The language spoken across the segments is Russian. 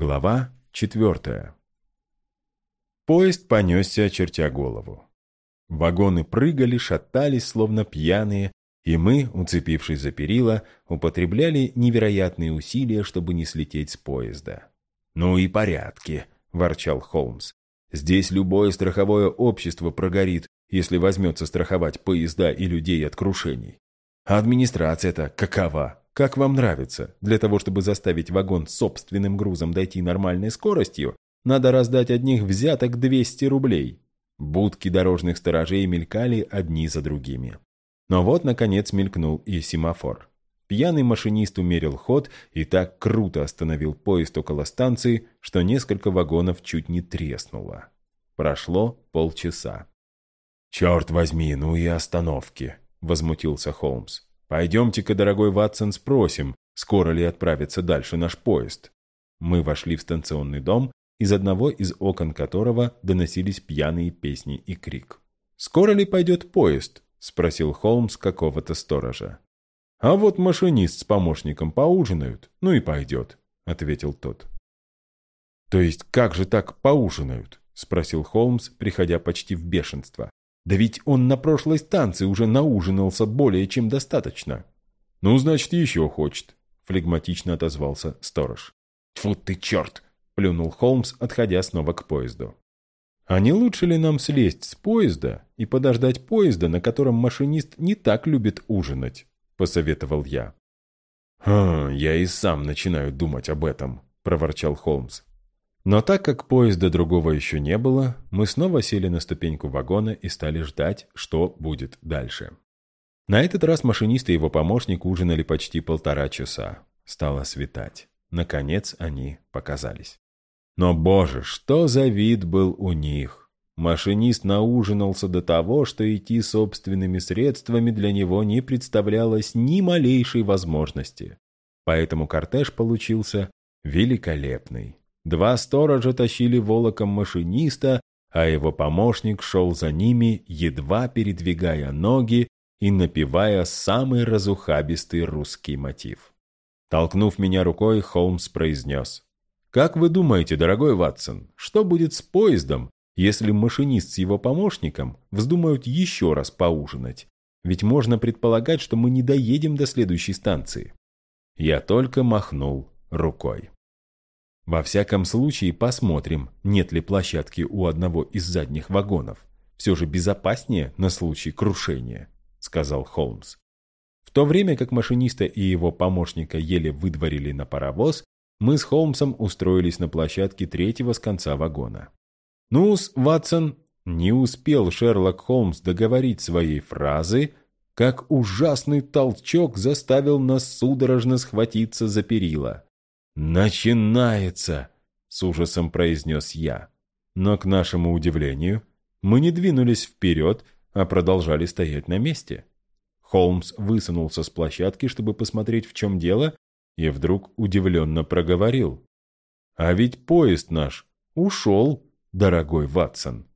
Глава четвертая. Поезд понесся, очертя голову. Вагоны прыгали, шатались, словно пьяные, и мы, уцепившись за перила, употребляли невероятные усилия, чтобы не слететь с поезда. «Ну и порядки», — ворчал Холмс. «Здесь любое страховое общество прогорит, если возьмется страховать поезда и людей от крушений. А администрация-то какова? Как вам нравится? Для того, чтобы заставить вагон собственным грузом дойти нормальной скоростью, надо раздать одних взяток 200 рублей. Будки дорожных сторожей мелькали одни за другими. Но вот, наконец, мелькнул и семафор. Пьяный машинист умерил ход и так круто остановил поезд около станции, что несколько вагонов чуть не треснуло. Прошло полчаса. «Черт возьми, ну и остановки!» — возмутился Холмс. «Пойдемте-ка, дорогой Ватсон, спросим, скоро ли отправится дальше наш поезд». Мы вошли в станционный дом, из одного из окон которого доносились пьяные песни и крик. «Скоро ли пойдет поезд?» — спросил Холмс какого-то сторожа. «А вот машинист с помощником поужинают, ну и пойдет», — ответил тот. «То есть как же так поужинают?» — спросил Холмс, приходя почти в бешенство. Да ведь он на прошлой станции уже наужинался более чем достаточно. Ну, значит, еще хочет, флегматично отозвался сторож. Тьфу ты, черт! плюнул Холмс, отходя снова к поезду. А не лучше ли нам слезть с поезда и подождать поезда, на котором машинист не так любит ужинать? Посоветовал я. «Хм, я и сам начинаю думать об этом», — проворчал Холмс. Но так как поезда другого еще не было, мы снова сели на ступеньку вагона и стали ждать, что будет дальше. На этот раз машинист и его помощник ужинали почти полтора часа. Стало светать. Наконец они показались. Но, боже, что за вид был у них! Машинист наужинался до того, что идти собственными средствами для него не представлялось ни малейшей возможности. Поэтому кортеж получился великолепный. Два сторожа тащили волоком машиниста, а его помощник шел за ними, едва передвигая ноги и напевая самый разухабистый русский мотив. Толкнув меня рукой, Холмс произнес. «Как вы думаете, дорогой Ватсон, что будет с поездом, если машинист с его помощником вздумают еще раз поужинать? Ведь можно предполагать, что мы не доедем до следующей станции». Я только махнул рукой. Во всяком случае, посмотрим, нет ли площадки у одного из задних вагонов. Все же безопаснее на случай крушения», — сказал Холмс. В то время как машиниста и его помощника еле выдворили на паровоз, мы с Холмсом устроились на площадке третьего с конца вагона. «Ну-с, Ватсон!» Не успел Шерлок Холмс договорить своей фразы, как ужасный толчок заставил нас судорожно схватиться за перила. «Начинается!» — с ужасом произнес я. Но, к нашему удивлению, мы не двинулись вперед, а продолжали стоять на месте. Холмс высунулся с площадки, чтобы посмотреть, в чем дело, и вдруг удивленно проговорил. «А ведь поезд наш ушел, дорогой Ватсон».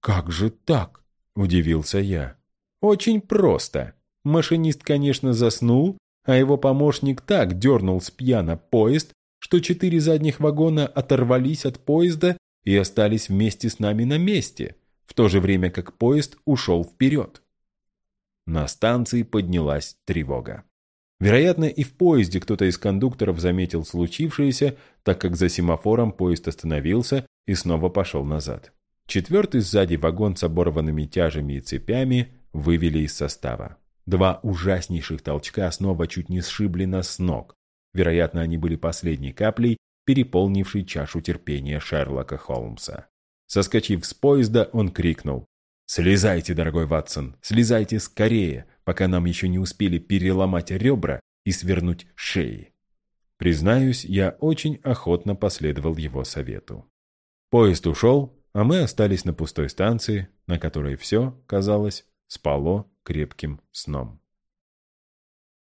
«Как же так?» – удивился я. «Очень просто. Машинист, конечно, заснул, а его помощник так дернул с пьяна поезд, что четыре задних вагона оторвались от поезда и остались вместе с нами на месте, в то же время как поезд ушел вперед. На станции поднялась тревога. Вероятно, и в поезде кто-то из кондукторов заметил случившееся, так как за семафором поезд остановился и снова пошел назад. Четвертый сзади вагон с оборванными тяжами и цепями вывели из состава. Два ужаснейших толчка снова чуть не сшибли нас с ног. Вероятно, они были последней каплей, переполнившей чашу терпения Шерлока Холмса. Соскочив с поезда, он крикнул. «Слезайте, дорогой Ватсон, слезайте скорее, пока нам еще не успели переломать ребра и свернуть шеи». Признаюсь, я очень охотно последовал его совету. Поезд ушел, а мы остались на пустой станции, на которой все, казалось, спало крепким сном.